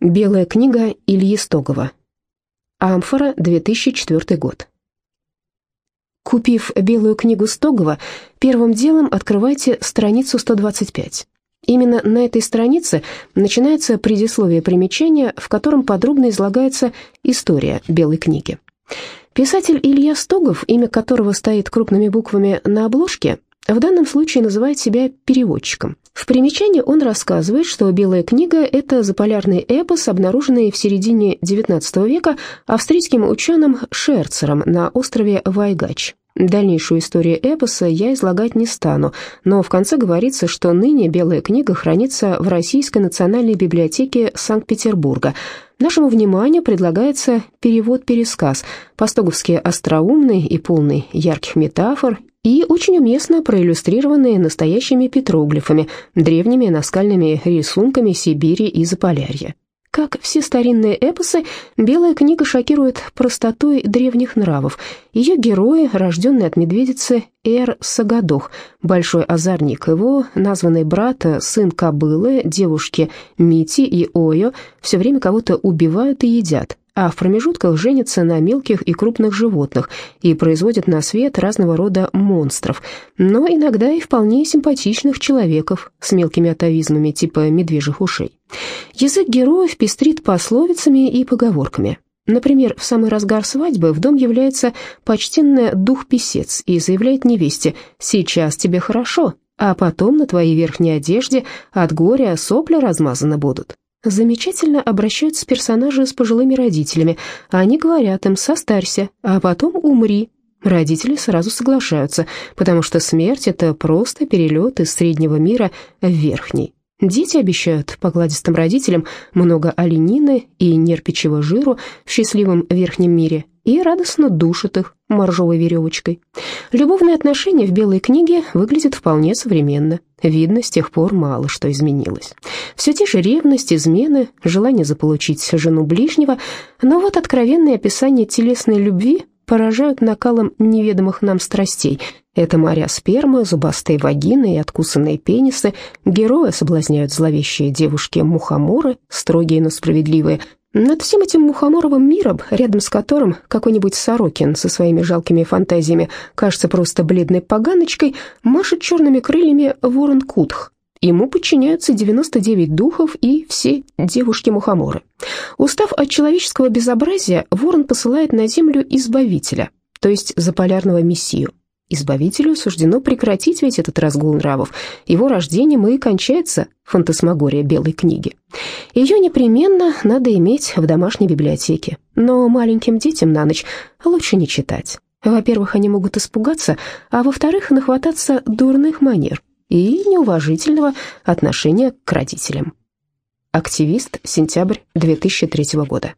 Белая книга Ильи Стогова. Амфора, 2004 год. Купив белую книгу Стогова, первым делом открывайте страницу 125. Именно на этой странице начинается предисловие примечания, в котором подробно излагается история белой книги. Писатель Илья Стогов, имя которого стоит крупными буквами на обложке, в данном случае называет себя переводчиком. В примечании он рассказывает, что «Белая книга» — это заполярный эпос, обнаруженный в середине XIX века австрийским ученым Шерцером на острове Вайгач. Дальнейшую историю эпоса я излагать не стану, но в конце говорится, что ныне «Белая книга» хранится в Российской национальной библиотеке Санкт-Петербурга. Нашему вниманию предлагается перевод-пересказ, по-стоговски остроумный и полный ярких метафор и очень уместно проиллюстрированные настоящими петроглифами, древними наскальными рисунками Сибири и Заполярья. Как все старинные эпосы, Белая книга шокирует простотой древних нравов. Ее герои, рожденные от медведицы Эр Сагадох, большой озарник его, названный брат, сын кобылы, девушки Мити и Ойо, все время кого-то убивают и едят а в промежутках женятся на мелких и крупных животных и производят на свет разного рода монстров, но иногда и вполне симпатичных человеков с мелкими атовизмами типа медвежьих ушей. Язык героев пестрит пословицами и поговорками. Например, в самый разгар свадьбы в дом является почтенный дух-писец и заявляет невесте «Сейчас тебе хорошо», а потом на твоей верхней одежде от горя сопли размазаны будут. Замечательно обращаются персонажи с пожилыми родителями. Они говорят им «состарься», а потом «умри». Родители сразу соглашаются, потому что смерть — это просто перелет из среднего мира в верхний. Дети обещают покладистым родителям много оленины и нерпичьего жиру в счастливом верхнем мире и радостно душат их моржовой веревочкой. Любовные отношения в «Белой книге» выглядят вполне современно. Видно, с тех пор мало что изменилось. Все те же ревность, измены, желание заполучить жену ближнего, но вот откровенные описания телесной любви поражают накалом неведомых нам страстей. Это моря спермы, зубастые вагины и откусанные пенисы. Героя соблазняют зловещие девушки-мухоморы, строгие, но справедливые. Над всем этим мухоморовым миром, рядом с которым какой-нибудь Сорокин со своими жалкими фантазиями кажется просто бледной поганочкой, машет черными крыльями ворон Кутх, Ему подчиняются 99 духов и все девушки-мухоморы. Устав от человеческого безобразия, ворон посылает на землю избавителя, то есть заполярного мессию. Избавителю суждено прекратить ведь этот разгул нравов. Его рождением и кончается фантасмагория белой книги. Ее непременно надо иметь в домашней библиотеке, но маленьким детям на ночь лучше не читать. Во-первых, они могут испугаться, а во-вторых, нахвататься дурных манер и неуважительного отношения к родителям. Активист, сентябрь 2003 года.